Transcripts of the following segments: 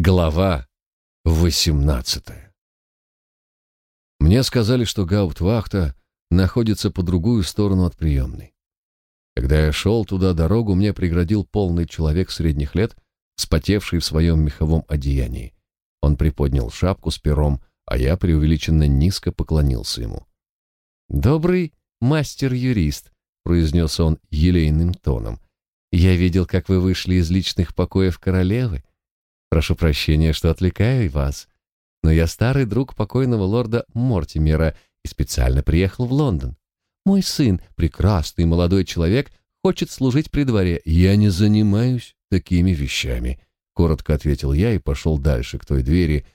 Глава 18 Мне сказали, что гауптвахта находится по другую сторону от приемной. Когда я шел туда дорогу, мне преградил полный человек средних лет, спотевший в своем меховом одеянии. Он приподнял шапку с пером, а я преувеличенно низко поклонился ему. «Добрый мастер-юрист», — произнес он елейным тоном. «Я видел, как вы вышли из личных покоев королевы. Прошу прощения, что отвлекаю вас, но я старый друг покойного лорда Мортимера и специально приехал в Лондон. Мой сын, прекрасный молодой человек, хочет служить при дворе. Я не занимаюсь такими вещами, коротко ответил я и пошел дальше к той двери,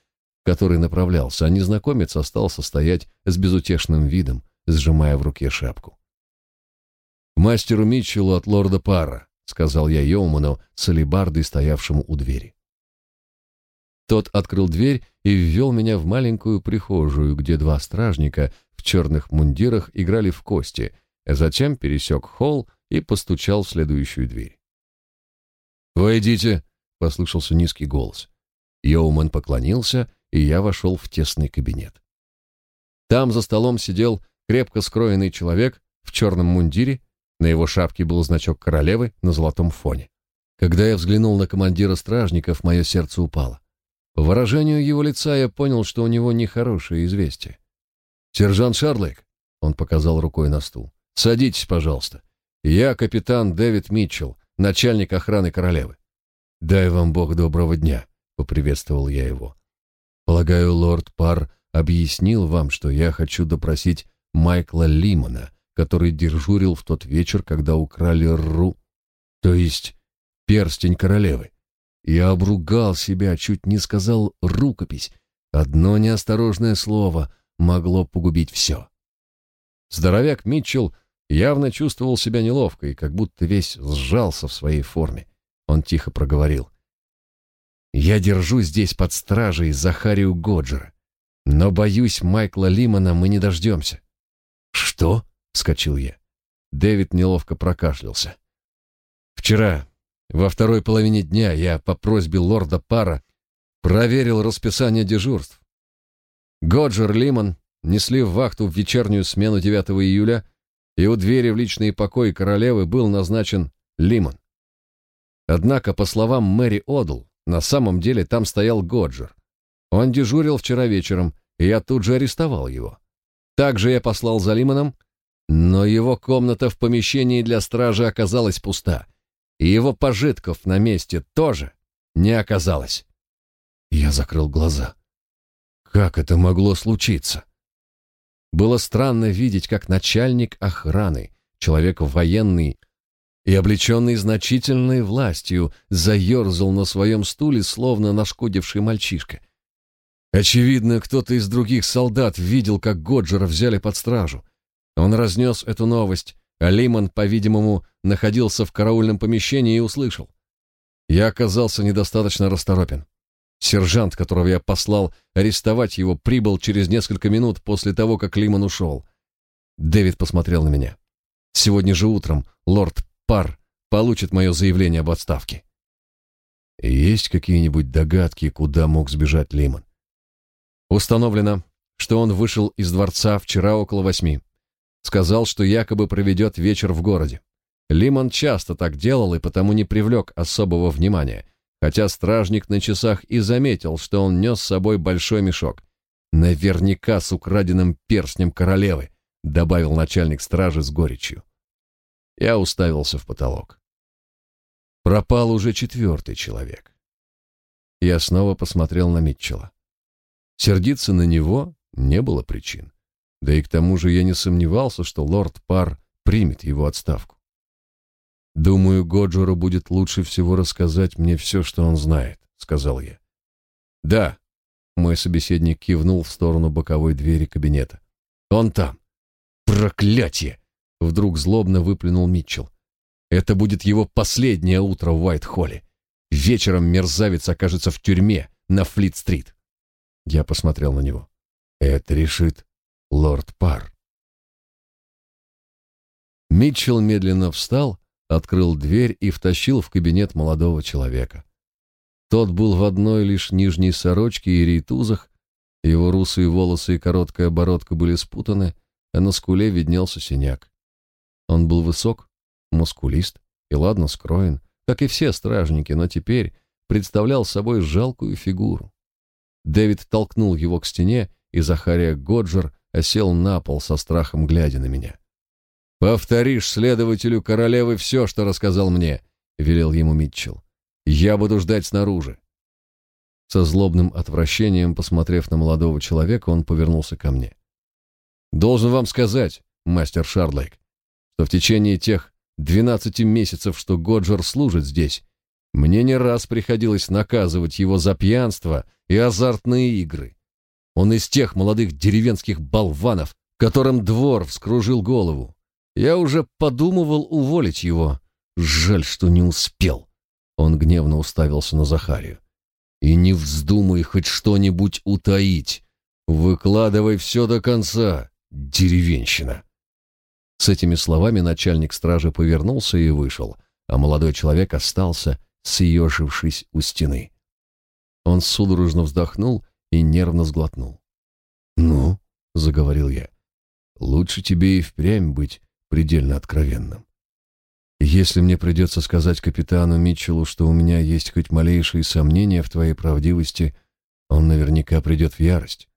к которой направлялся, а незнакомец остался стоять с безутешным видом, сжимая в руке шапку. мастеру Митчеллу от лорда Пара, сказал я Йоуману с алебардой, стоявшему у двери. Тот открыл дверь и ввел меня в маленькую прихожую, где два стражника в черных мундирах играли в кости, а затем пересек холл и постучал в следующую дверь. «Войдите!» — послышался низкий голос. Йоуман поклонился, и я вошел в тесный кабинет. Там за столом сидел крепко скроенный человек в черном мундире, на его шапке был значок королевы на золотом фоне. Когда я взглянул на командира стражников, мое сердце упало. По выражению его лица я понял, что у него нехорошее известие. «Сержант Шарлейк», — он показал рукой на стул, — «садитесь, пожалуйста. Я капитан Дэвид Митчелл, начальник охраны королевы». «Дай вам Бог доброго дня», — поприветствовал я его. «Полагаю, лорд Пар объяснил вам, что я хочу допросить Майкла Лимона, который дежурил в тот вечер, когда украли Ру, то есть перстень королевы. Я обругал себя, чуть не сказал рукопись. Одно неосторожное слово могло погубить все. Здоровяк Митчелл явно чувствовал себя неловко и как будто весь сжался в своей форме. Он тихо проговорил. «Я держу здесь под стражей Захарию Годжера, но, боюсь, Майкла Лимана мы не дождемся». «Что?» — вскочил я. Дэвид неловко прокашлялся. «Вчера во второй половине дня я по просьбе лорда Пара проверил расписание дежурств. Годжер Лимон несли в вахту в вечернюю смену 9 июля, и у двери в личные покои королевы был назначен Лимон. Однако, по словам Мэри Одл, на самом деле там стоял Годжер. Он дежурил вчера вечером, и я тут же арестовал его. Также я послал за Лимоном, но его комната в помещении для стражи оказалась пуста и его пожитков на месте тоже не оказалось. Я закрыл глаза. Как это могло случиться? Было странно видеть, как начальник охраны, человек военный и облеченный значительной властью, заерзал на своем стуле, словно нашкодивший мальчишка. Очевидно, кто-то из других солдат видел, как Годжера взяли под стражу. Он разнес эту новость, Лимон, по-видимому, находился в караульном помещении и услышал. Я оказался недостаточно расторопен. Сержант, которого я послал арестовать его, прибыл через несколько минут после того, как Лимон ушел. Дэвид посмотрел на меня. Сегодня же утром лорд Пар получит мое заявление об отставке. Есть какие-нибудь догадки, куда мог сбежать Лимон? Установлено, что он вышел из дворца вчера около восьми. Сказал, что якобы проведет вечер в городе. Лимон часто так делал и потому не привлек особого внимания, хотя стражник на часах и заметил, что он нес с собой большой мешок. Наверняка с украденным перстнем королевы, добавил начальник стражи с горечью. Я уставился в потолок. Пропал уже четвертый человек. Я снова посмотрел на Митчелла. Сердиться на него не было причин. Да и к тому же я не сомневался, что лорд Пар примет его отставку. «Думаю, Годжеру будет лучше всего рассказать мне все, что он знает», — сказал я. «Да», — мой собеседник кивнул в сторону боковой двери кабинета. «Он там». «Проклятие!» — вдруг злобно выплюнул Митчелл. «Это будет его последнее утро в Уайт-Холле. Вечером мерзавец окажется в тюрьме на Флит-стрит». Я посмотрел на него. «Это решит лорд Пар. Митчелл медленно встал, открыл дверь и втащил в кабинет молодого человека. Тот был в одной лишь нижней сорочке и рейтузах, его русые волосы и короткая бородка были спутаны, а на скуле виднелся синяк. Он был высок, мускулист и ладно скроен, как и все стражники, но теперь представлял собой жалкую фигуру. Дэвид толкнул его к стене, и Захария Годжер осел на пол со страхом, глядя на меня. «Повторишь следователю королевы все, что рассказал мне», — велел ему Митчелл. «Я буду ждать снаружи. Со злобным отвращением, посмотрев на молодого человека, он повернулся ко мне. «Должен вам сказать, мастер Шардлейк, что в течение тех двенадцати месяцев, что Годжер служит здесь, мне не раз приходилось наказывать его за пьянство и азартные игры. Он из тех молодых деревенских болванов, которым двор вскружил голову. Я уже подумывал уволить его. Жаль, что не успел». Он гневно уставился на Захарию. И не вздумай хоть что-нибудь утаить. Выкладывай все до конца, деревенщина. С этими словами начальник стражи повернулся и вышел, а молодой человек остался, съежившись у стены. Он судорожно вздохнул и нервно сглотнул. «Ну», — заговорил я, — «лучше тебе и впрямь быть предельно откровенным. Если мне придется сказать капитану Митчеллу, что у меня есть хоть малейшие сомнения в твоей правдивости, он наверняка придет в ярость.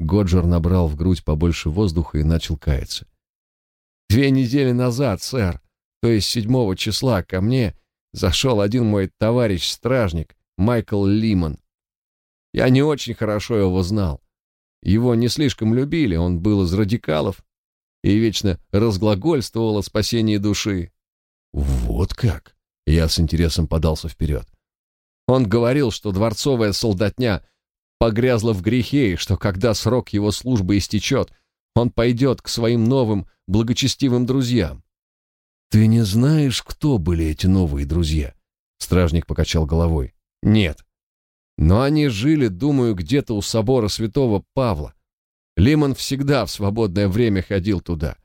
Годжер набрал в грудь побольше воздуха и начал каяться. Две недели назад, сэр, то есть седьмого числа, ко мне зашел один мой товарищ-стражник, Майкл Лимон. Я не очень хорошо его знал. Его не слишком любили, он был из радикалов и вечно разглагольствовал о спасении души. Вот как? Я с интересом подался вперед. Он говорил, что дворцовая солдатня погрязла в грехе, и что когда срок его службы истечет, он пойдет к своим новым благочестивым друзьям. Ты не знаешь, кто были эти новые друзья? Стражник покачал головой. Нет. Но они жили, думаю, где-то у собора Святого Павла. Лимон всегда в свободное время ходил туда.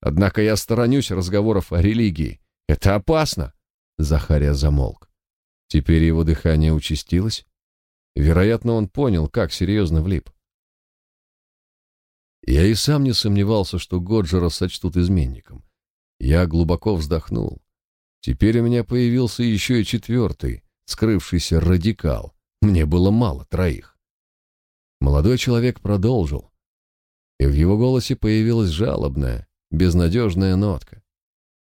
Однако я сторонюсь разговоров о религии. Это опасно. Захария замолк. Теперь его дыхание участилось. Вероятно, он понял, как серьезно влип. Я и сам не сомневался, что Годжера сочтут изменником. Я глубоко вздохнул. Теперь у меня появился еще и четвертый, скрывшийся радикал. Мне было мало троих. Молодой человек продолжил, и в его голосе появилась жалобная, безнадежная нотка.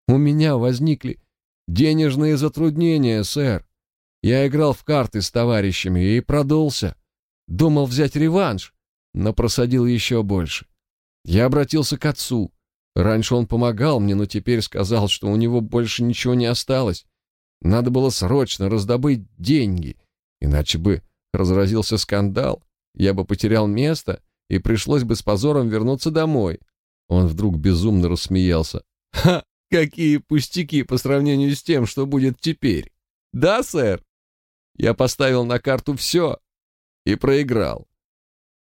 У меня возникли денежные затруднения, сэр. Я играл в карты с товарищами и продулся. Думал взять реванш, но просадил еще больше. Я обратился к отцу. Раньше он помогал мне, но теперь сказал, что у него больше ничего не осталось. Надо было срочно раздобыть деньги, иначе бы разразился скандал. Я бы потерял место и пришлось бы с позором вернуться домой. Он вдруг безумно рассмеялся. «Ха! Какие пустяки по сравнению с тем, что будет теперь. Да, сэр? Я поставил на карту все и проиграл.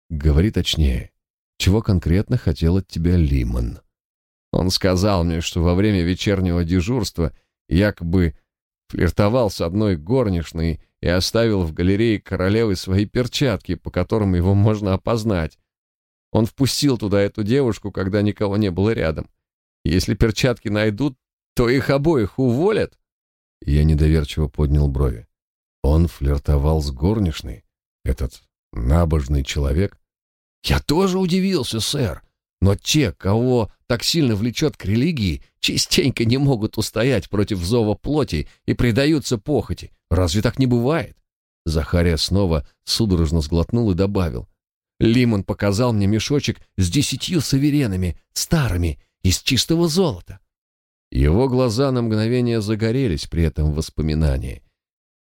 Говори точнее. Чего конкретно хотел от тебя Лимон? Он сказал мне, что во время вечернего дежурства якобы флиртовал с одной горничной и оставил в галерее королевы свои перчатки, по которым его можно опознать. Он впустил туда эту девушку, когда никого не было рядом. Если перчатки найдут, то их обоих уволят. Я недоверчиво поднял брови. Он флиртовал с горничной, этот набожный человек. Я тоже удивился, сэр. Но те, кого так сильно влечет к религии, частенько не могут устоять против зова плоти и предаются похоти. Разве так не бывает? Захария снова судорожно сглотнул и добавил. Лимон показал мне мешочек с десятью саверенами, старыми, из чистого золота. Его глаза на мгновение загорелись при этом воспоминании.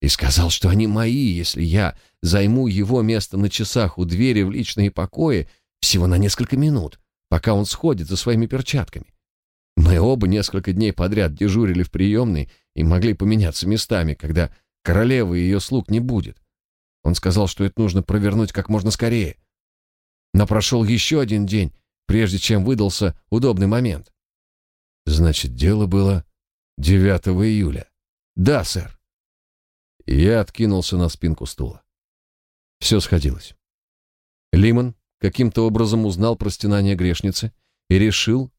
И сказал, что они мои, если я займу его место на часах у двери в личные покои всего на несколько минут, пока он сходит за своими перчатками. Мы оба несколько дней подряд дежурили в приемной и могли поменяться местами, когда королевы и ее слуг не будет. Он сказал, что это нужно провернуть как можно скорее. Но прошел еще один день, прежде чем выдался удобный момент. Значит, дело было 9 июля. Да, сэр. я откинулся на спинку стула. Все сходилось. Лимон каким-то образом узнал про стенание грешницы и решил,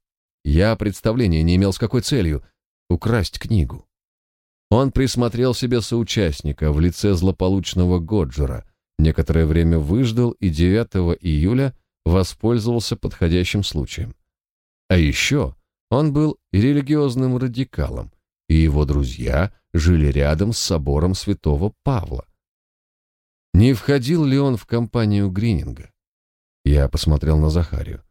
я представления не имел с какой целью, украсть книгу. Он присмотрел себе соучастника в лице злополучного Годжера, некоторое время выждал и 9 июля воспользовался подходящим случаем. А еще он был религиозным радикалом, и его друзья жили рядом с собором святого Павла. Не входил ли он в компанию Грининга? Я посмотрел на Захарию.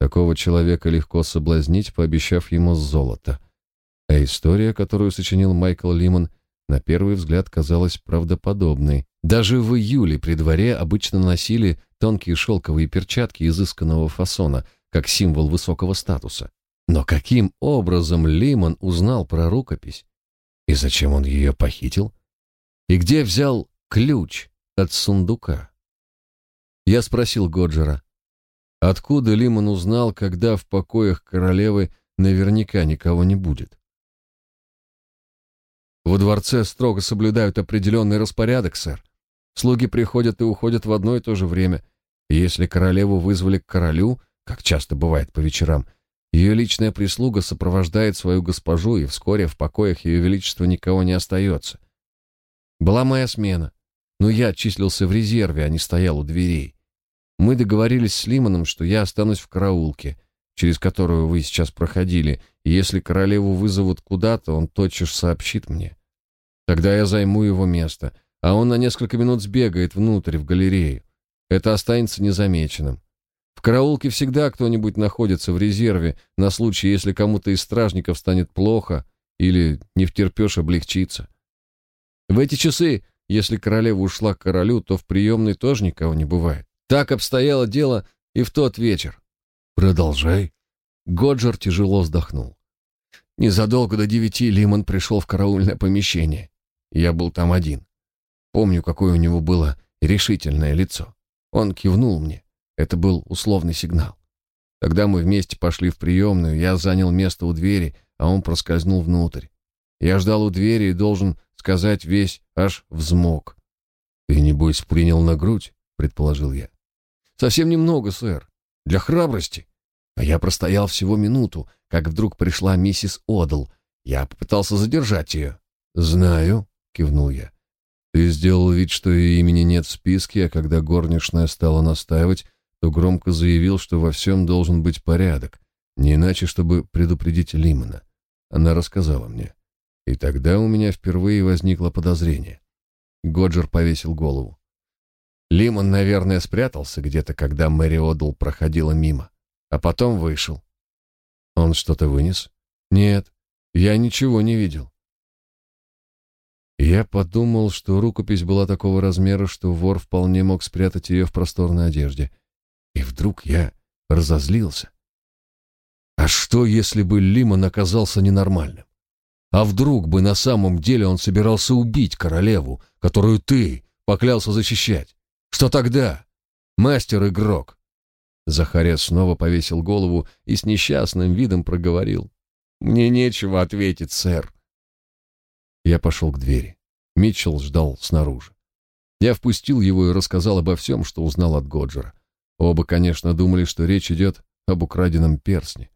Такого человека легко соблазнить, пообещав ему золото. А история, которую сочинил Майкл Лимон, на первый взгляд казалась правдоподобной. Даже в июле при дворе обычно носили тонкие шелковые перчатки изысканного фасона, как символ высокого статуса. Но каким образом Лимон узнал про рукопись? И зачем он ее похитил? И где взял ключ от сундука? Я спросил Годжера, откуда Лимон узнал, когда в покоях королевы наверняка никого не будет? Во дворце строго соблюдают определенный распорядок, сэр. Слуги приходят и уходят в одно и то же время. Если королеву вызвали к королю, как часто бывает по вечерам, ее личная прислуга сопровождает свою госпожу, и вскоре в покоях ее величества никого не остается. Была моя смена, но я числился в резерве, а не стоял у дверей. Мы договорились с Лимоном, что я останусь в караулке, через которую вы сейчас проходили, и если королеву вызовут куда-то, он тотчас сообщит мне. Тогда я займу его место, а он на несколько минут сбегает внутрь, в галерею. Это останется незамеченным. В караулке всегда кто-нибудь находится в резерве на случай, если кому-то из стражников станет плохо или не втерпешь облегчиться. В эти часы, если королева ушла к королю, то в приемной тоже никого не бывает. Так обстояло дело и в тот вечер. Продолжай. Годжер тяжело вздохнул. Незадолго до девяти Лимон пришел в караульное помещение. Я был там один. Помню, какое у него было решительное лицо. Он кивнул мне. Это был условный сигнал. Тогда мы вместе пошли в приемную, я занял место у двери, а он проскользнул внутрь. Я ждал у двери и должен сказать весь аж взмок. «Ты, небось, принял на грудь?» — предположил я. Совсем немного, сэр. Для храбрости. А я простоял всего минуту, как вдруг пришла миссис Одл. Я попытался задержать ее. «Знаю», — кивнул я. «Ты сделал вид, что ее имени нет в списке, а когда горничная стала настаивать, то громко заявил, что во всем должен быть порядок, не иначе, чтобы предупредить Лимона. Она рассказала мне. И тогда у меня впервые возникло подозрение». Годжер повесил голову. Лимон, наверное, спрятался где-то, когда Мэри Одл проходила мимо, а потом вышел. Он что-то вынес? Нет, я ничего не видел. Я подумал, что рукопись была такого размера, что вор вполне мог спрятать ее в просторной одежде. И вдруг я разозлился. А что, если бы Лимон оказался ненормальным? А вдруг бы на самом деле он собирался убить королеву, которую ты поклялся защищать? Что тогда? Мастер-игрок. Захария снова повесил голову и с несчастным видом проговорил. «Мне нечего ответить, сэр». Я пошел к двери. Митчелл ждал снаружи. Я впустил его и рассказал обо всем, что узнал от Годжера. Оба, конечно, думали, что речь идет об украденном персне.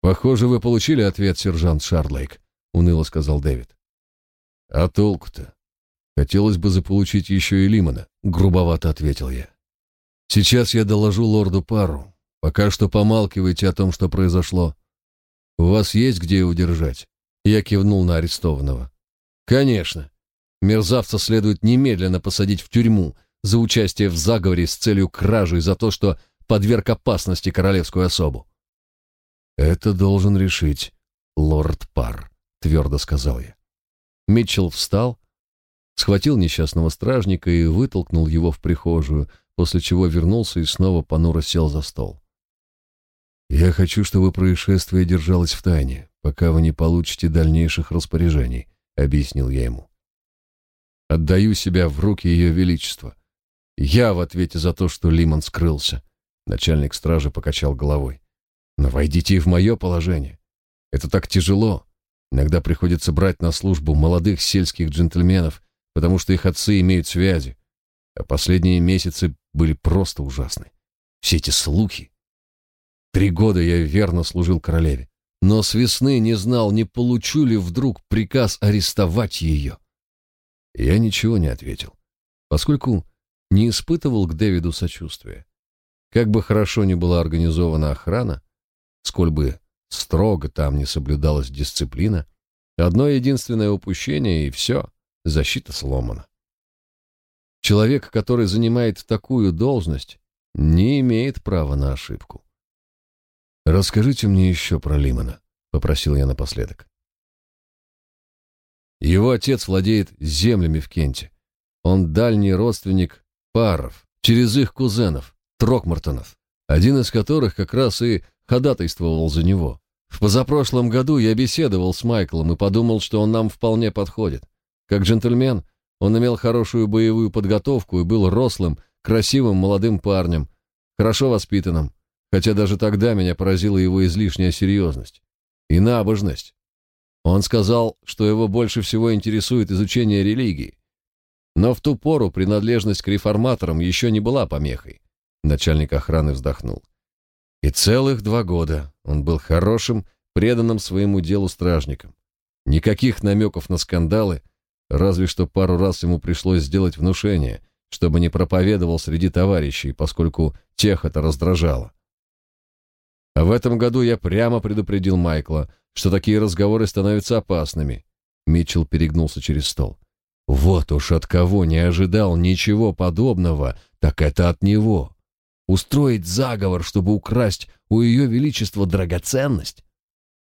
«Похоже, вы получили ответ, сержант Шарлейк», — уныло сказал Дэвид. «А толку-то? Хотелось бы заполучить еще и Лимона, грубовато ответил я. Сейчас я доложу лорду Пару. Пока что помалкивайте о том, что произошло. У вас есть где удержать? Я кивнул на арестованного. Конечно. Мерзавца следует немедленно посадить в тюрьму за участие в заговоре с целью кражи за то, что подверг опасности королевскую особу. Это должен решить лорд Пар, твердо сказал я. Митчелл встал, схватил несчастного стражника и вытолкнул его в прихожую, после чего вернулся и снова понуро сел за стол. «Я хочу, чтобы происшествие держалось в тайне, пока вы не получите дальнейших распоряжений», — объяснил я ему. «Отдаю себя в руки Ее Величества. Я в ответе за то, что Лимон скрылся», — начальник стражи покачал головой. «Но войдите и в мое положение. Это так тяжело. Иногда приходится брать на службу молодых сельских джентльменов, потому что их отцы имеют связи. А последние месяцы были просто ужасны. Все эти слухи. Три года я верно служил королеве, но с весны не знал, не получу ли вдруг приказ арестовать ее. Я ничего не ответил, поскольку не испытывал к Дэвиду сочувствия. Как бы хорошо ни была организована охрана, сколь бы строго там не соблюдалась дисциплина, одно единственное упущение и все, защита сломана. Человек, который занимает такую должность, не имеет права на ошибку. «Расскажите мне еще про Лимона», — попросил я напоследок. Его отец владеет землями в Кенте. Он дальний родственник Паров, через их кузенов, Трокмартонов, один из которых как раз и ходатайствовал за него. В позапрошлом году я беседовал с Майклом и подумал, что он нам вполне подходит. Как джентльмен, он имел хорошую боевую подготовку и был рослым, красивым молодым парнем, хорошо воспитанным, хотя даже тогда меня поразила его излишняя серьезность и набожность. Он сказал, что его больше всего интересует изучение религии. Но в ту пору принадлежность к реформаторам еще не была помехой. Начальник охраны вздохнул. И целых два года он был хорошим, преданным своему делу стражником. Никаких намеков на скандалы, разве что пару раз ему пришлось сделать внушение, чтобы не проповедовал среди товарищей, поскольку тех это раздражало. А в этом году я прямо предупредил Майкла, что такие разговоры становятся опасными. Митчелл перегнулся через стол. Вот уж от кого не ожидал ничего подобного, так это от него. Устроить заговор, чтобы украсть у ее величества драгоценность?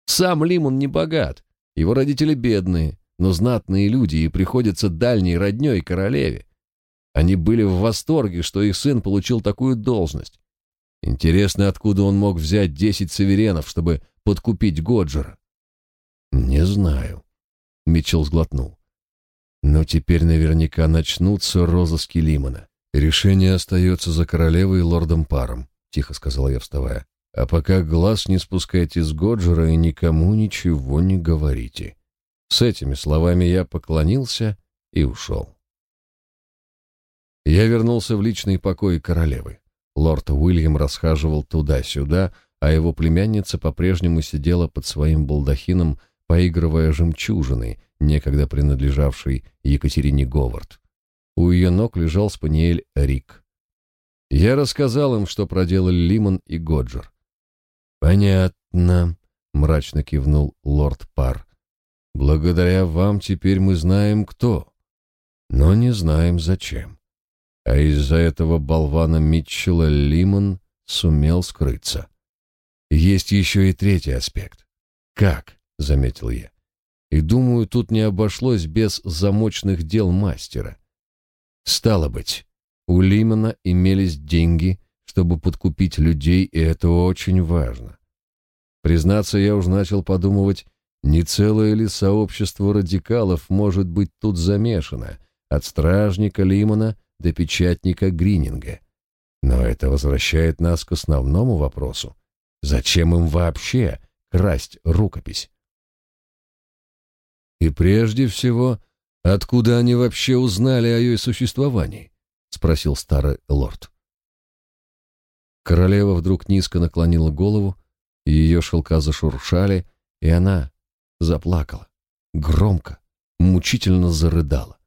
Сам Лимон не богат, его родители бедные, но знатные люди и приходятся дальней роднёй королеве. Они были в восторге, что их сын получил такую должность. Интересно, откуда он мог взять десять саверенов, чтобы подкупить Годжера? Не знаю. Митчелл сглотнул. Но теперь наверняка начнутся розыски Лимона. Решение остается за королевой и лордом Паром, тихо сказала я, вставая. А пока глаз не спускайте с Годжера и никому ничего не говорите. С этими словами я поклонился и ушел. Я вернулся в личный покой королевы. Лорд Уильям расхаживал туда-сюда, а его племянница по-прежнему сидела под своим балдахином, поигрывая жемчужиной, некогда принадлежавшей Екатерине Говард. У ее ног лежал спаниель Рик. Я рассказал им, что проделали Лимон и Годжер. «Понятно», — мрачно кивнул лорд Пар. «Благодаря вам теперь мы знаем, кто, но не знаем, зачем. А из-за этого болвана Митчелла Лимон сумел скрыться. Есть еще и третий аспект. «Как?» — заметил я. «И думаю, тут не обошлось без замочных дел мастера». Стало быть, у Лимона имелись деньги, чтобы подкупить людей, и это очень важно. Признаться, я уж начал подумывать, не целое ли сообщество радикалов может быть тут замешано, от стражника Лимона до печатника Грининга. Но это возвращает нас к основному вопросу. Зачем им вообще красть рукопись? И прежде всего, Откуда они вообще узнали о ее существовании? спросил старый лорд. Королева вдруг низко наклонила голову, ее шелка зашуршали, и она заплакала, громко, мучительно зарыдала.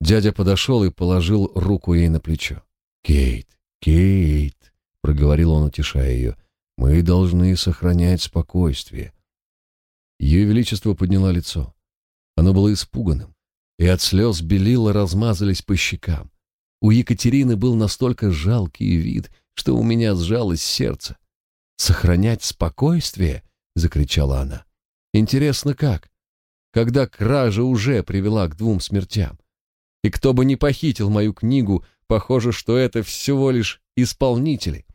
Дядя подошел и положил руку ей на плечо. «Кейт, Кейт», — проговорил он, утешая ее, — «мы должны сохранять спокойствие». Ее Величество подняла лицо. Оно было испуганным, и от слез белила размазались по щекам. У Екатерины был настолько жалкий вид, что у меня сжалось сердце. «Сохранять спокойствие?» — закричала она. «Интересно, как? Когда кража уже привела к двум смертям? И кто бы ни похитил мою книгу, похоже, что это всего лишь исполнители.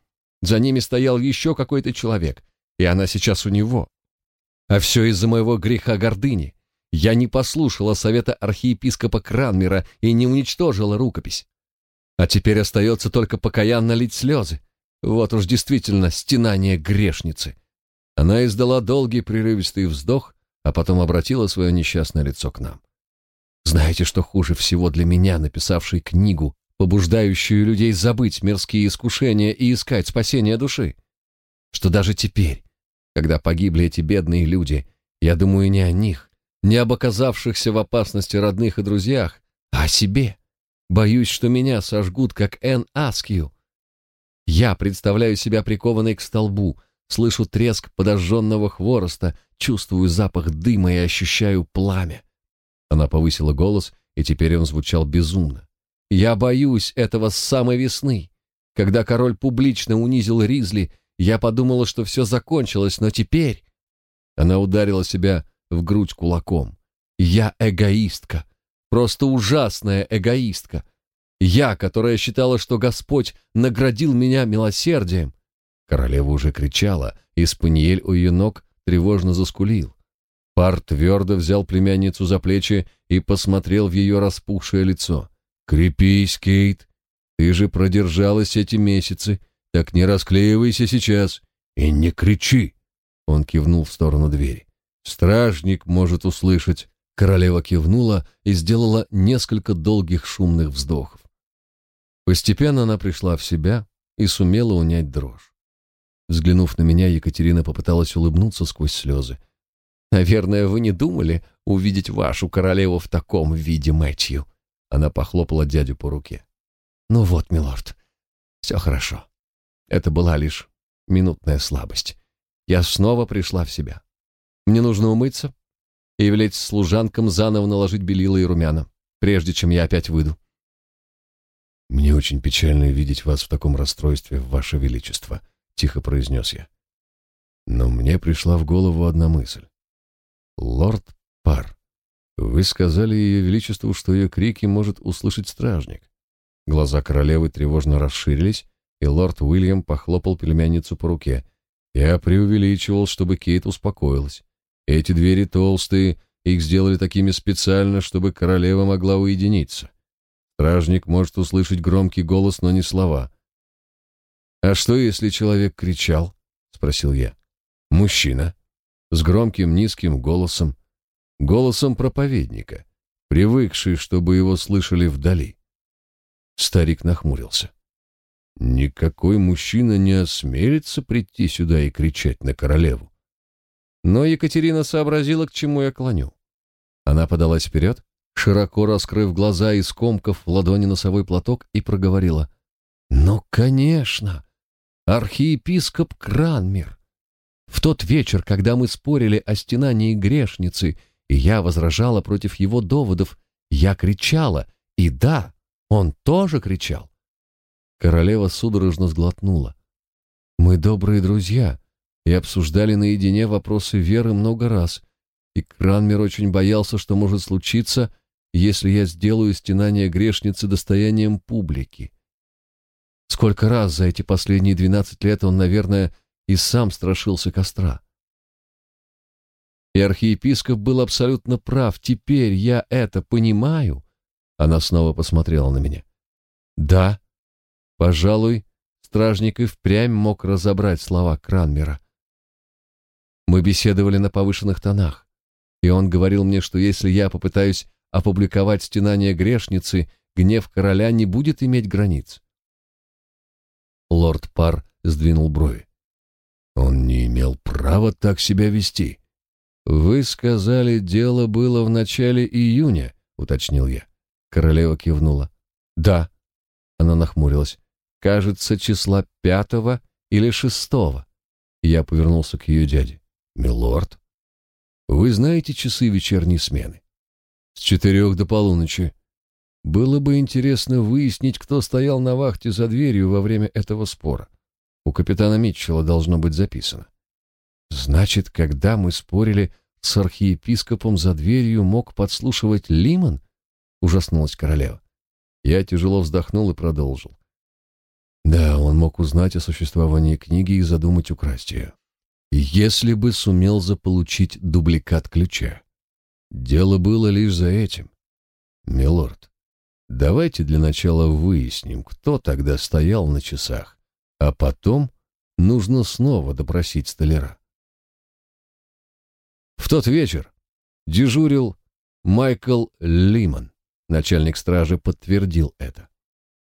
За ними стоял еще какой-то человек, и она сейчас у него. А все из-за моего греха гордыни. Я не послушала совета архиепископа Кранмера и не уничтожила рукопись. А теперь остается только покаянно лить слезы. Вот уж действительно стенание грешницы. Она издала долгий прерывистый вздох, а потом обратила свое несчастное лицо к нам. Знаете, что хуже всего для меня, написавшей книгу, побуждающую людей забыть мирские искушения и искать спасения души? Что даже теперь, когда погибли эти бедные люди, я думаю не о них, не об оказавшихся в опасности родных и друзьях, а о себе. Боюсь, что меня сожгут, как Эн Аскью. Я представляю себя прикованной к столбу, слышу треск подожженного хвороста, чувствую запах дыма и ощущаю пламя. Она повысила голос, и теперь он звучал безумно. Я боюсь этого с самой весны. Когда король публично унизил Ризли, я подумала, что все закончилось, но теперь... Она ударила себя в грудь кулаком. Я эгоистка, просто ужасная эгоистка. Я, которая считала, что Господь наградил меня милосердием. Королева уже кричала, и Спаниель у ее ног тревожно заскулил. Пар твердо взял племянницу за плечи и посмотрел в ее распухшее лицо. «Крепись, Кейт, ты же продержалась эти месяцы, так не расклеивайся сейчас и не кричи!» Он кивнул в сторону двери. «Стражник может услышать». Королева кивнула и сделала несколько долгих шумных вздохов. Постепенно она пришла в себя и сумела унять дрожь. Взглянув на меня, Екатерина попыталась улыбнуться сквозь слезы. Наверное, вы не думали увидеть вашу королеву в таком виде, Мэтью. Она похлопала дядю по руке. Ну вот, милорд, все хорошо. Это была лишь минутная слабость. Я снова пришла в себя. Мне нужно умыться и велеть служанкам заново наложить белила и румяна, прежде чем я опять выйду. Мне очень печально видеть вас в таком расстройстве, ваше величество, тихо произнес я. Но мне пришла в голову одна мысль. «Лорд Пар, вы сказали ее величеству, что ее крики может услышать стражник». Глаза королевы тревожно расширились, и лорд Уильям похлопал племянницу по руке. «Я преувеличивал, чтобы Кейт успокоилась. Эти двери толстые, их сделали такими специально, чтобы королева могла уединиться. Стражник может услышать громкий голос, но не слова. «А что, если человек кричал?» — спросил я. «Мужчина?» с громким низким голосом, голосом проповедника, привыкший, чтобы его слышали вдали. Старик нахмурился. Никакой мужчина не осмелится прийти сюда и кричать на королеву. Но Екатерина сообразила, к чему я клоню. Она подалась вперед, широко раскрыв глаза и скомкав в ладони носовой платок, и проговорила. «Ну, конечно! Архиепископ Кранмир! В тот вечер, когда мы спорили о стенании грешницы, и я возражала против его доводов, я кричала, и да, он тоже кричал. Королева судорожно сглотнула. Мы добрые друзья и обсуждали наедине вопросы веры много раз, и Кранмер очень боялся, что может случиться, если я сделаю стенание грешницы достоянием публики. Сколько раз за эти последние двенадцать лет он, наверное, и сам страшился костра. И архиепископ был абсолютно прав. Теперь я это понимаю. Она снова посмотрела на меня. Да, пожалуй, стражник и впрямь мог разобрать слова Кранмера. Мы беседовали на повышенных тонах, и он говорил мне, что если я попытаюсь опубликовать стенание грешницы, гнев короля не будет иметь границ. Лорд Пар сдвинул брови. Он не имел права так себя вести. Вы сказали, дело было в начале июня, уточнил я. Королева кивнула. Да. Она нахмурилась. Кажется, числа пятого или шестого. Я повернулся к ее дяде. Милорд, вы знаете часы вечерней смены? С четырех до полуночи. Было бы интересно выяснить, кто стоял на вахте за дверью во время этого спора. У капитана Митчелла должно быть записано. Значит, когда мы спорили с архиепископом за дверью, мог подслушивать Лимон? Ужаснулась королева. Я тяжело вздохнул и продолжил. Да, он мог узнать о существовании книги и задумать украсть ее. Если бы сумел заполучить дубликат ключа. Дело было лишь за этим. Милорд, давайте для начала выясним, кто тогда стоял на часах а потом нужно снова допросить столяра. В тот вечер, дежурил Майкл Лимон. Начальник стражи подтвердил это.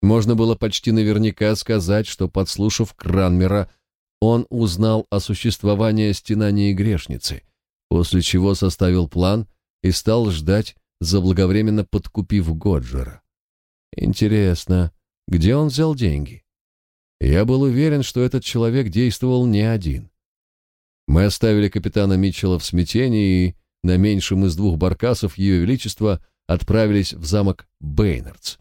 Можно было почти наверняка сказать, что, подслушав Кранмера, он узнал о существовании стенания грешницы, после чего составил план и стал ждать, заблаговременно подкупив Годжера. Интересно, где он взял деньги? Я был уверен, что этот человек действовал не один. Мы оставили капитана Митчелла в смятении и на меньшем из двух баркасов Ее Величества отправились в замок Бейнардс.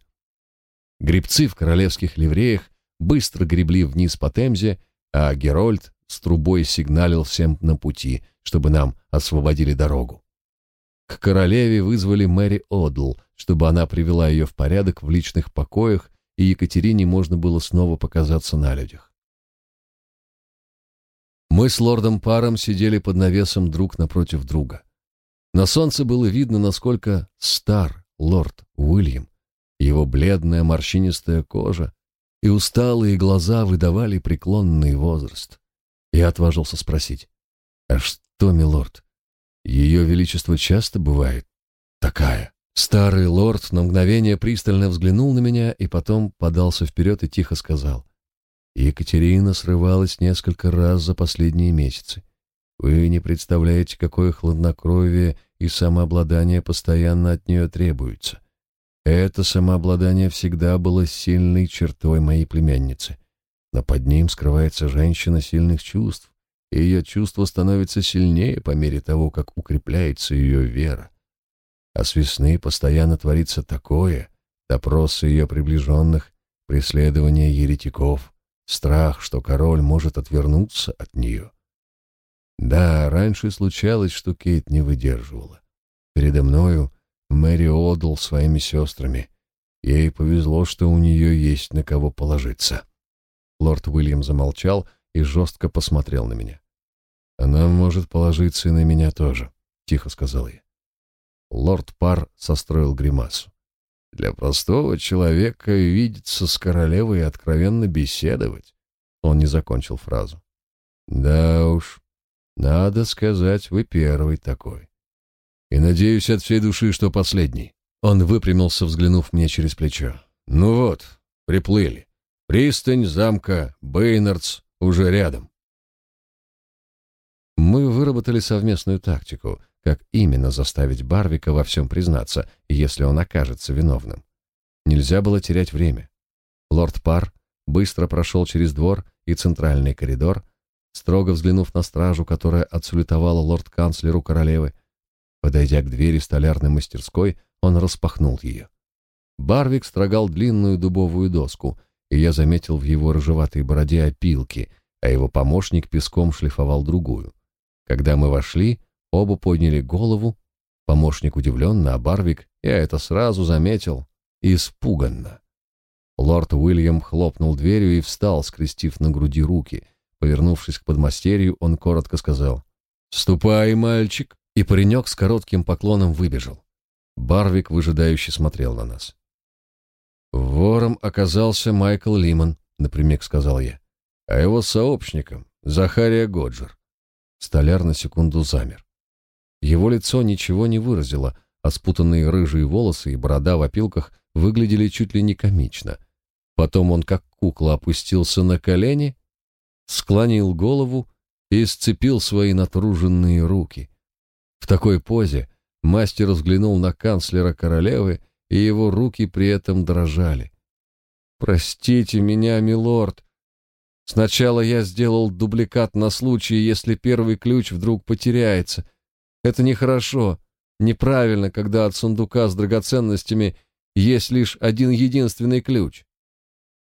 Гребцы в королевских ливреях быстро гребли вниз по Темзе, а Герольд с трубой сигналил всем на пути, чтобы нам освободили дорогу. К королеве вызвали Мэри Одл, чтобы она привела ее в порядок в личных покоях, и Екатерине можно было снова показаться на людях. Мы с лордом Паром сидели под навесом друг напротив друга. На солнце было видно, насколько стар лорд Уильям. Его бледная морщинистая кожа и усталые глаза выдавали преклонный возраст. Я отважился спросить, «А что, милорд, ее величество часто бывает такая?» Старый лорд на мгновение пристально взглянул на меня и потом подался вперед и тихо сказал, «Екатерина срывалась несколько раз за последние месяцы. Вы не представляете, какое хладнокровие и самообладание постоянно от нее требуется. Это самообладание всегда было сильной чертой моей племянницы. Но под ним скрывается женщина сильных чувств, и ее чувство становится сильнее по мере того, как укрепляется ее вера. А с весны постоянно творится такое, допросы ее приближенных, преследование еретиков, страх, что король может отвернуться от нее. Да, раньше случалось, что Кейт не выдерживала. Передо мною Мэри Одл своими сестрами. Ей повезло, что у нее есть на кого положиться. Лорд Уильям замолчал и жестко посмотрел на меня. «Она может положиться и на меня тоже», — тихо сказал я. Лорд Пар состроил гримасу. «Для простого человека видеться с королевой и откровенно беседовать». Он не закончил фразу. «Да уж, надо сказать, вы первый такой. И надеюсь от всей души, что последний». Он выпрямился, взглянув мне через плечо. «Ну вот, приплыли. Пристань замка Бейнардс уже рядом». Мы выработали совместную тактику, как именно заставить Барвика во всем признаться, если он окажется виновным. Нельзя было терять время. Лорд Пар быстро прошел через двор и центральный коридор, строго взглянув на стражу, которая отсулетовала лорд-канцлеру королевы. Подойдя к двери столярной мастерской, он распахнул ее. Барвик строгал длинную дубовую доску, и я заметил в его рыжеватой бороде опилки, а его помощник песком шлифовал другую. Когда мы вошли, оба подняли голову, помощник удивленно, а Барвик, я это сразу заметил, испуганно. Лорд Уильям хлопнул дверью и встал, скрестив на груди руки. Повернувшись к подмастерью, он коротко сказал «Ступай, мальчик!» И паренек с коротким поклоном выбежал. Барвик выжидающе смотрел на нас. «Вором оказался Майкл Лимон», — напрямик сказал я, «а его сообщником — Захария Годжер». Столяр на секунду замер. Его лицо ничего не выразило, а спутанные рыжие волосы и борода в опилках выглядели чуть ли не комично. Потом он, как кукла, опустился на колени, склонил голову и сцепил свои натруженные руки. В такой позе мастер взглянул на канцлера королевы, и его руки при этом дрожали. «Простите меня, милорд. Сначала я сделал дубликат на случай, если первый ключ вдруг потеряется. Это нехорошо, неправильно, когда от сундука с драгоценностями есть лишь один единственный ключ».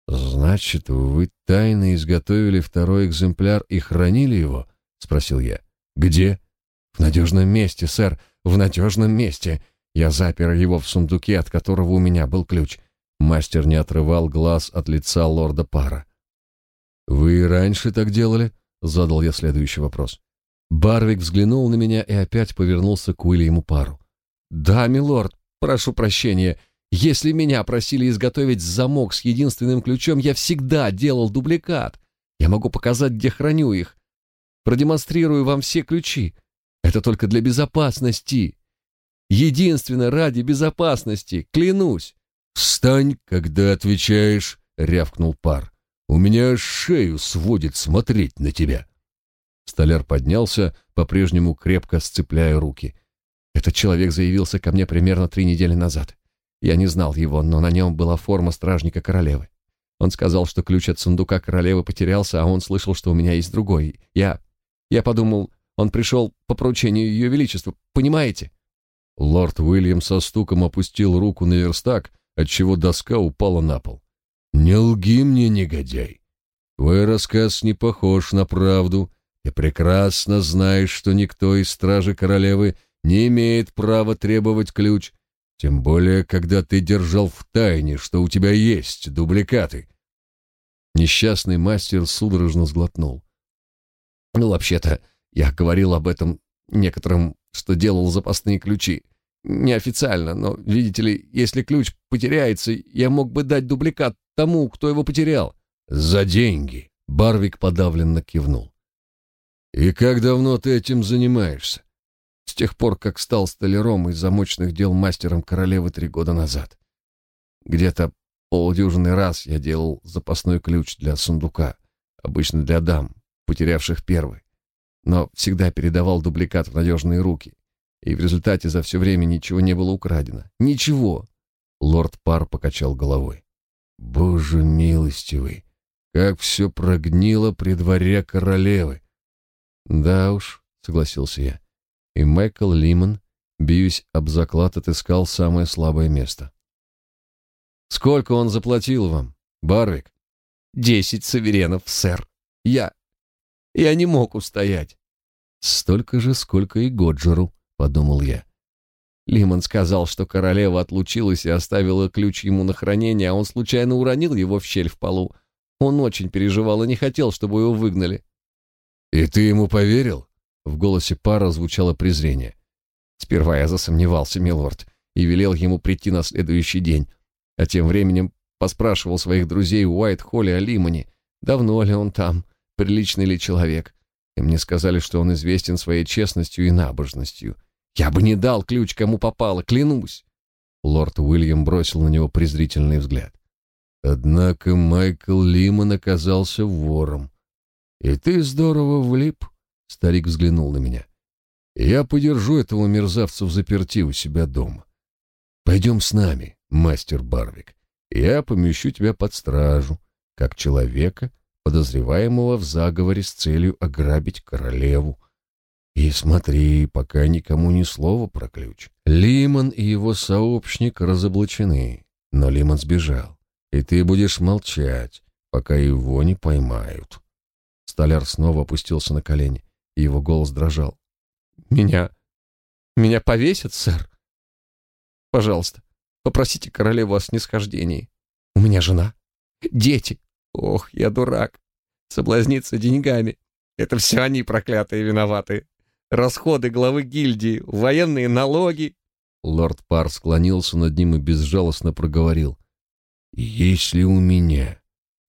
«Значит, вы тайно изготовили второй экземпляр и хранили его?» — спросил я. «Где?» «В надежном месте, сэр, в надежном месте. Я запер его в сундуке, от которого у меня был ключ». Мастер не отрывал глаз от лица лорда Пара. «Вы и раньше так делали?» — задал я следующий вопрос. Барвик взглянул на меня и опять повернулся к Уильяму Пару. «Да, милорд, прошу прощения. Если меня просили изготовить замок с единственным ключом, я всегда делал дубликат. Я могу показать, где храню их. Продемонстрирую вам все ключи. Это только для безопасности. Единственно ради безопасности, клянусь. «Встань, когда отвечаешь», — рявкнул пар. «У меня шею сводит смотреть на тебя». Столяр поднялся, по-прежнему крепко сцепляя руки. Этот человек заявился ко мне примерно три недели назад. Я не знал его, но на нем была форма стражника королевы. Он сказал, что ключ от сундука королевы потерялся, а он слышал, что у меня есть другой. Я... Я подумал, он пришел по поручению ее величества, понимаете? Лорд Уильям со стуком опустил руку на верстак, отчего доска упала на пол. «Не лги мне, негодяй! Твой рассказ не похож на правду. Ты прекрасно знаешь, что никто из стражи королевы не имеет права требовать ключ, тем более, когда ты держал в тайне, что у тебя есть дубликаты». Несчастный мастер судорожно сглотнул. «Ну, вообще-то, я говорил об этом некоторым, что делал запасные ключи. Неофициально, но, видите ли, если ключ потеряется, я мог бы дать дубликат тому, кто его потерял. За деньги. Барвик подавленно кивнул. И как давно ты этим занимаешься? С тех пор, как стал столяром и замочных дел мастером королевы три года назад. Где-то полдюжины раз я делал запасной ключ для сундука, обычно для дам, потерявших первый, но всегда передавал дубликат в надежные руки и в результате за все время ничего не было украдено. Ничего. Лорд Пар покачал головой. Боже милостивый, как все прогнило при дворе королевы. Да уж, согласился я. И Майкл Лимон, бьюсь об заклад, отыскал самое слабое место. Сколько он заплатил вам, Барвик? Десять саверенов, сэр. Я... Я не мог устоять. Столько же, сколько и Годжеру, — подумал я. Лимон сказал, что королева отлучилась и оставила ключ ему на хранение, а он случайно уронил его в щель в полу. Он очень переживал и не хотел, чтобы его выгнали. «И ты ему поверил?» В голосе пара звучало презрение. Сперва я засомневался, милорд, и велел ему прийти на следующий день, а тем временем поспрашивал своих друзей в Уайт-Холле о Лимоне, давно ли он там, приличный ли человек. И мне сказали, что он известен своей честностью и набожностью. Я бы не дал ключ, кому попало, клянусь. Лорд Уильям бросил на него презрительный взгляд. Однако Майкл Лимон оказался вором. И ты здорово влип, старик взглянул на меня. Я подержу этого мерзавца в заперти у себя дома. Пойдем с нами, мастер Барвик. Я помещу тебя под стражу, как человека, подозреваемого в заговоре с целью ограбить королеву. И смотри, пока никому ни слова про ключ. Лимон и его сообщник разоблачены, но Лимон сбежал, и ты будешь молчать, пока его не поймают. Столяр снова опустился на колени, и его голос дрожал. Меня... меня повесят, сэр? Пожалуйста, попросите королеву о снисхождении. У меня жена, дети. Ох, я дурак. Соблазниться деньгами. Это все они, проклятые, виноваты расходы главы гильдии, военные налоги. Лорд Пар склонился над ним и безжалостно проговорил. «Если у меня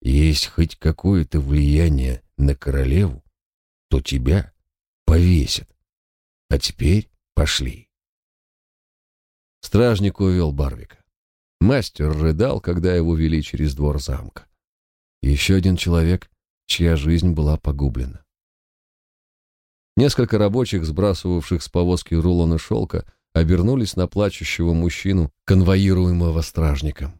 есть хоть какое-то влияние на королеву, то тебя повесят. А теперь пошли». Стражник увел Барвика. Мастер рыдал, когда его вели через двор замка. Еще один человек, чья жизнь была погублена. Несколько рабочих, сбрасывавших с повозки рулоны шелка, обернулись на плачущего мужчину, конвоируемого стражником.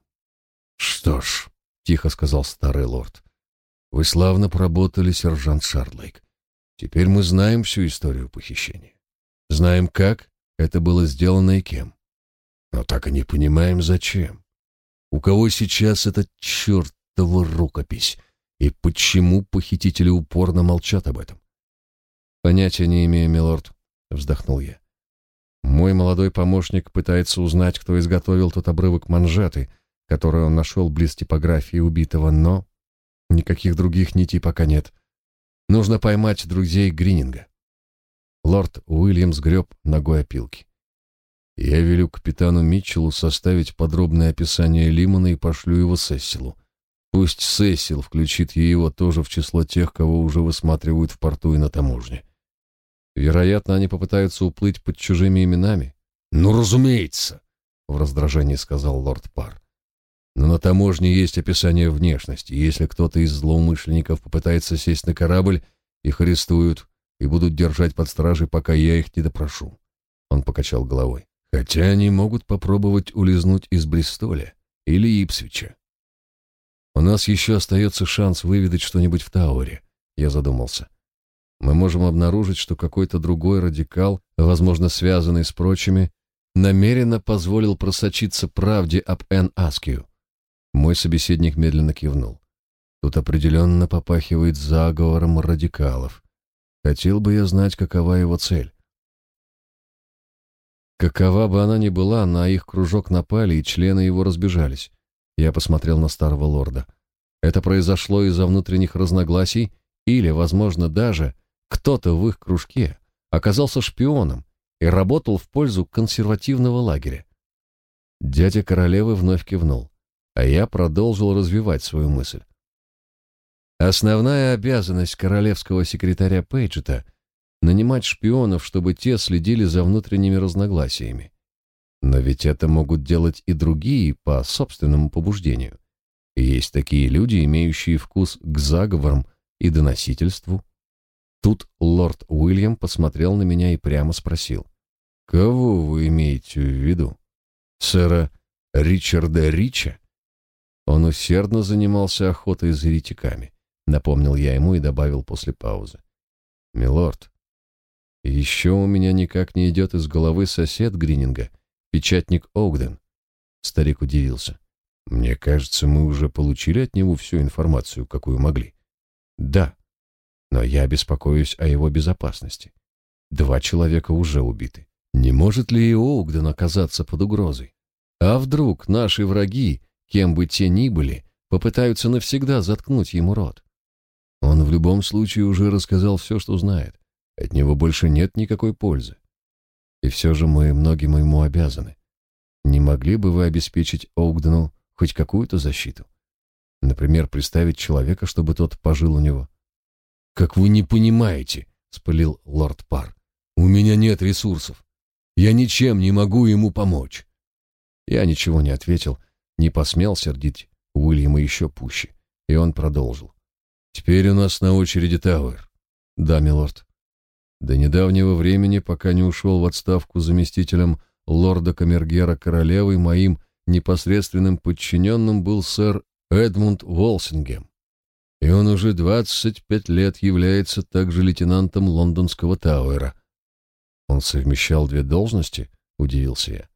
«Что ж», — тихо сказал старый лорд, — «вы славно поработали, сержант Шардлейк. Теперь мы знаем всю историю похищения. Знаем, как это было сделано и кем. Но так и не понимаем, зачем. У кого сейчас эта чертова рукопись, и почему похитители упорно молчат об этом? Понятия не имею, милорд, вздохнул я. Мой молодой помощник пытается узнать, кто изготовил тот обрывок манжеты, который он нашел близ типографии убитого, но никаких других нитей пока нет. Нужно поймать друзей Грининга. Лорд Уильям сгреб ногой опилки. Я велю капитану Митчеллу составить подробное описание Лимона и пошлю его Сессилу. Пусть Сессил включит его тоже в число тех, кого уже высматривают в порту и на таможне. Вероятно, они попытаются уплыть под чужими именами. Ну, разумеется, в раздражении сказал лорд Пар. Но на таможне есть описание внешности. Если кто-то из злоумышленников попытается сесть на корабль, их арестуют и будут держать под стражей, пока я их не допрошу. Он покачал головой. Хотя они могут попробовать улизнуть из Бристоля или Ипсвича. У нас еще остается шанс выведать что-нибудь в Тауэре. Я задумался. Мы можем обнаружить, что какой-то другой радикал, возможно, связанный с прочими, намеренно позволил просочиться правде об Эн Аскию. Мой собеседник медленно кивнул. Тут определенно попахивает заговором радикалов. Хотел бы я знать, какова его цель. Какова бы она ни была, на их кружок напали, и члены его разбежались. Я посмотрел на старого лорда. Это произошло из-за внутренних разногласий или, возможно, даже кто-то в их кружке оказался шпионом и работал в пользу консервативного лагеря. Дядя королевы вновь кивнул а я продолжил развивать свою мысль. Основная обязанность королевского секретаря Пейджета — нанимать шпионов, чтобы те следили за внутренними разногласиями. Но ведь это могут делать и другие по собственному побуждению. Есть такие люди, имеющие вкус к заговорам и доносительству. Тут лорд Уильям посмотрел на меня и прямо спросил. «Кого вы имеете в виду? Сэра Ричарда Рича?» Он усердно занимался охотой за ретиками, напомнил я ему и добавил после паузы. Милорд, еще у меня никак не идет из головы сосед Грининга, печатник Огден. Старик удивился. Мне кажется, мы уже получили от него всю информацию, какую могли. Да, но я беспокоюсь о его безопасности. Два человека уже убиты. Не может ли и Огден оказаться под угрозой? А вдруг наши враги кем бы те ни были, попытаются навсегда заткнуть ему рот. Он в любом случае уже рассказал все, что знает. От него больше нет никакой пользы. И все же мы многим ему обязаны. Не могли бы вы обеспечить Оугдену хоть какую-то защиту? Например, представить человека, чтобы тот пожил у него? «Как вы не понимаете», — спылил лорд Пар, — «у меня нет ресурсов. Я ничем не могу ему помочь». Я ничего не ответил, не посмел сердить Уильяма еще пуще, и он продолжил. «Теперь у нас на очереди Тауэр». «Да, милорд». До недавнего времени, пока не ушел в отставку заместителем лорда Камергера королевы, моим непосредственным подчиненным был сэр Эдмунд Волсингем. И он уже 25 лет является также лейтенантом лондонского Тауэра. Он совмещал две должности, удивился я.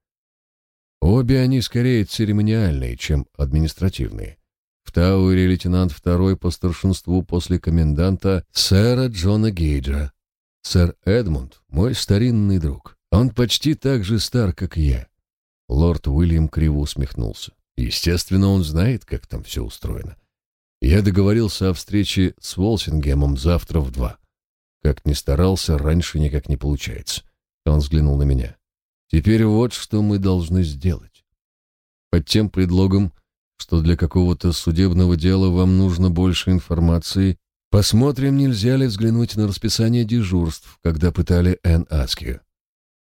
Обе они скорее церемониальные, чем административные. В Тауэре лейтенант второй по старшинству после коменданта сэра Джона Гейджа. Сэр Эдмунд — мой старинный друг. Он почти так же стар, как я. Лорд Уильям криво усмехнулся. Естественно, он знает, как там все устроено. Я договорился о встрече с Волсингемом завтра в два. Как ни старался, раньше никак не получается. Он взглянул на меня. Теперь вот что мы должны сделать. Под тем предлогом, что для какого-то судебного дела вам нужно больше информации, посмотрим, нельзя ли взглянуть на расписание дежурств, когда пытали Энн Аскию.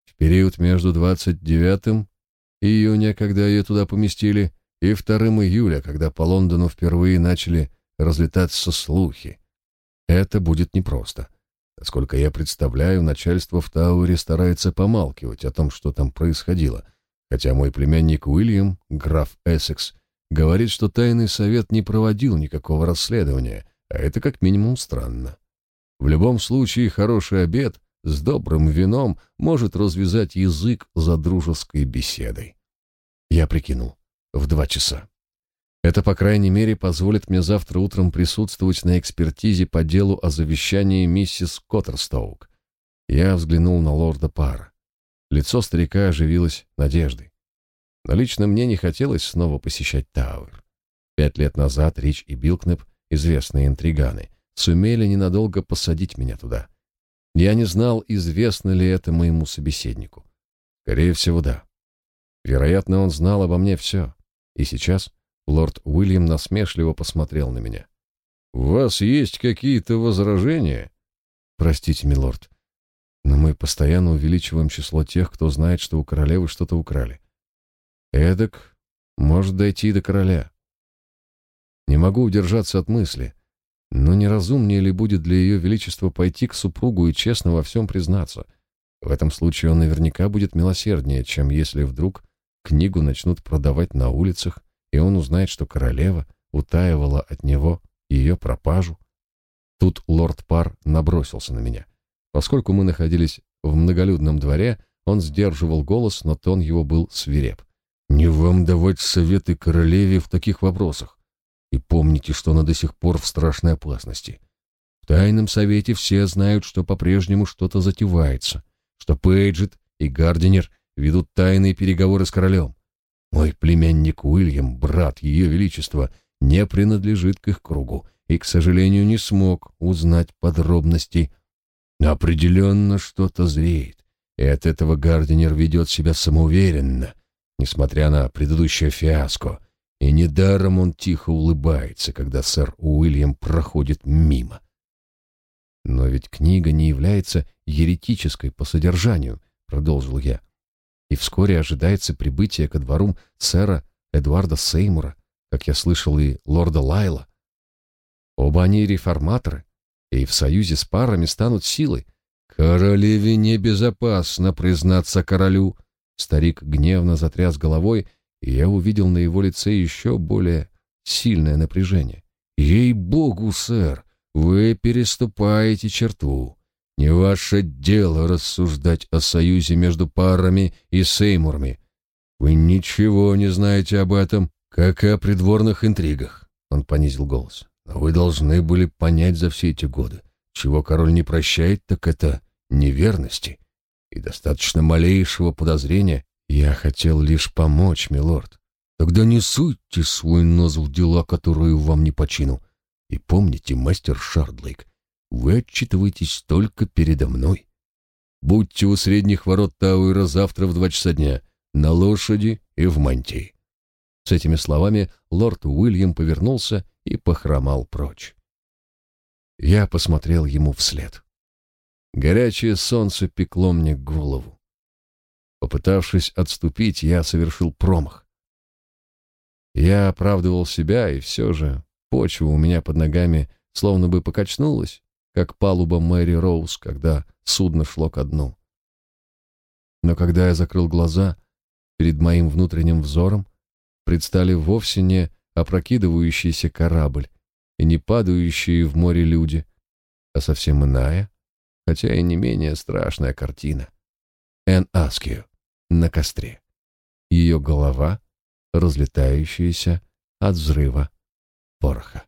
В период между 29 июня, когда ее туда поместили, и 2 июля, когда по Лондону впервые начали разлетаться слухи. Это будет непросто. Насколько я представляю, начальство в Тауэре старается помалкивать о том, что там происходило, хотя мой племянник Уильям, граф Эссекс, говорит, что тайный совет не проводил никакого расследования, а это как минимум странно. В любом случае, хороший обед с добрым вином может развязать язык за дружеской беседой. Я прикинул. В два часа. Это, по крайней мере, позволит мне завтра утром присутствовать на экспертизе по делу о завещании миссис Коттерстоук. Я взглянул на лорда Пара. Лицо старика оживилось надеждой. Но лично мне не хотелось снова посещать Тауэр. Пять лет назад Рич и Билкнеп, известные интриганы, сумели ненадолго посадить меня туда. Я не знал, известно ли это моему собеседнику. Скорее всего, да. Вероятно, он знал обо мне все. И сейчас Лорд Уильям насмешливо посмотрел на меня. «У вас есть какие-то возражения?» «Простите, милорд. Но мы постоянно увеличиваем число тех, кто знает, что у королевы что-то украли. Эдак может дойти до короля. Не могу удержаться от мысли, но неразумнее ли будет для ее величества пойти к супругу и честно во всем признаться? В этом случае он наверняка будет милосерднее, чем если вдруг книгу начнут продавать на улицах, и он узнает, что королева утаивала от него ее пропажу. Тут лорд Пар набросился на меня. Поскольку мы находились в многолюдном дворе, он сдерживал голос, но тон его был свиреп. «Не вам давать советы королеве в таких вопросах. И помните, что она до сих пор в страшной опасности. В тайном совете все знают, что по-прежнему что-то затевается, что Пейджет и Гардинер ведут тайные переговоры с королем. Мой племянник Уильям, брат ее величества, не принадлежит к их кругу и, к сожалению, не смог узнать подробностей. Определенно что-то зреет, и от этого Гардинер ведет себя самоуверенно, несмотря на предыдущее фиаско — и недаром он тихо улыбается, когда сэр Уильям проходит мимо. Но ведь книга не является еретической по содержанию, продолжил я. И вскоре ожидается прибытие ко двору сэра Эдуарда Сеймура, как я слышал и лорда Лайла. Оба они реформаторы, и в союзе с парами станут силой. Королеве небезопасно признаться королю. Старик гневно затряс головой и я увидел на его лице еще более сильное напряжение. «Ей-богу, сэр, вы переступаете черту. Не ваше дело рассуждать о союзе между парами и сеймурами. Вы ничего не знаете об этом, как и о придворных интригах», — он понизил голос. «Но вы должны были понять за все эти годы, чего король не прощает, так это неверности и достаточно малейшего подозрения, я хотел лишь помочь, милорд. Тогда не суйте свой нос в дела, которые вам не почину. И помните, мастер Шардлейк, вы отчитываетесь только передо мной. Будьте у средних ворот Тауэра завтра в два часа дня, на лошади и в мантии. С этими словами лорд Уильям повернулся и похромал прочь. Я посмотрел ему вслед. Горячее солнце пекло мне голову. Попытавшись отступить, я совершил промах. Я оправдывал себя, и все же почва у меня под ногами словно бы покачнулась, как палуба Мэри Роуз, когда судно шло ко дну. Но когда я закрыл глаза, перед моим внутренним взором предстали вовсе не опрокидывающийся корабль и не падающие в море люди, а совсем иная, хотя и не менее страшная картина. Эн Аскью на костре. Ее голова, разлетающаяся от взрыва пороха.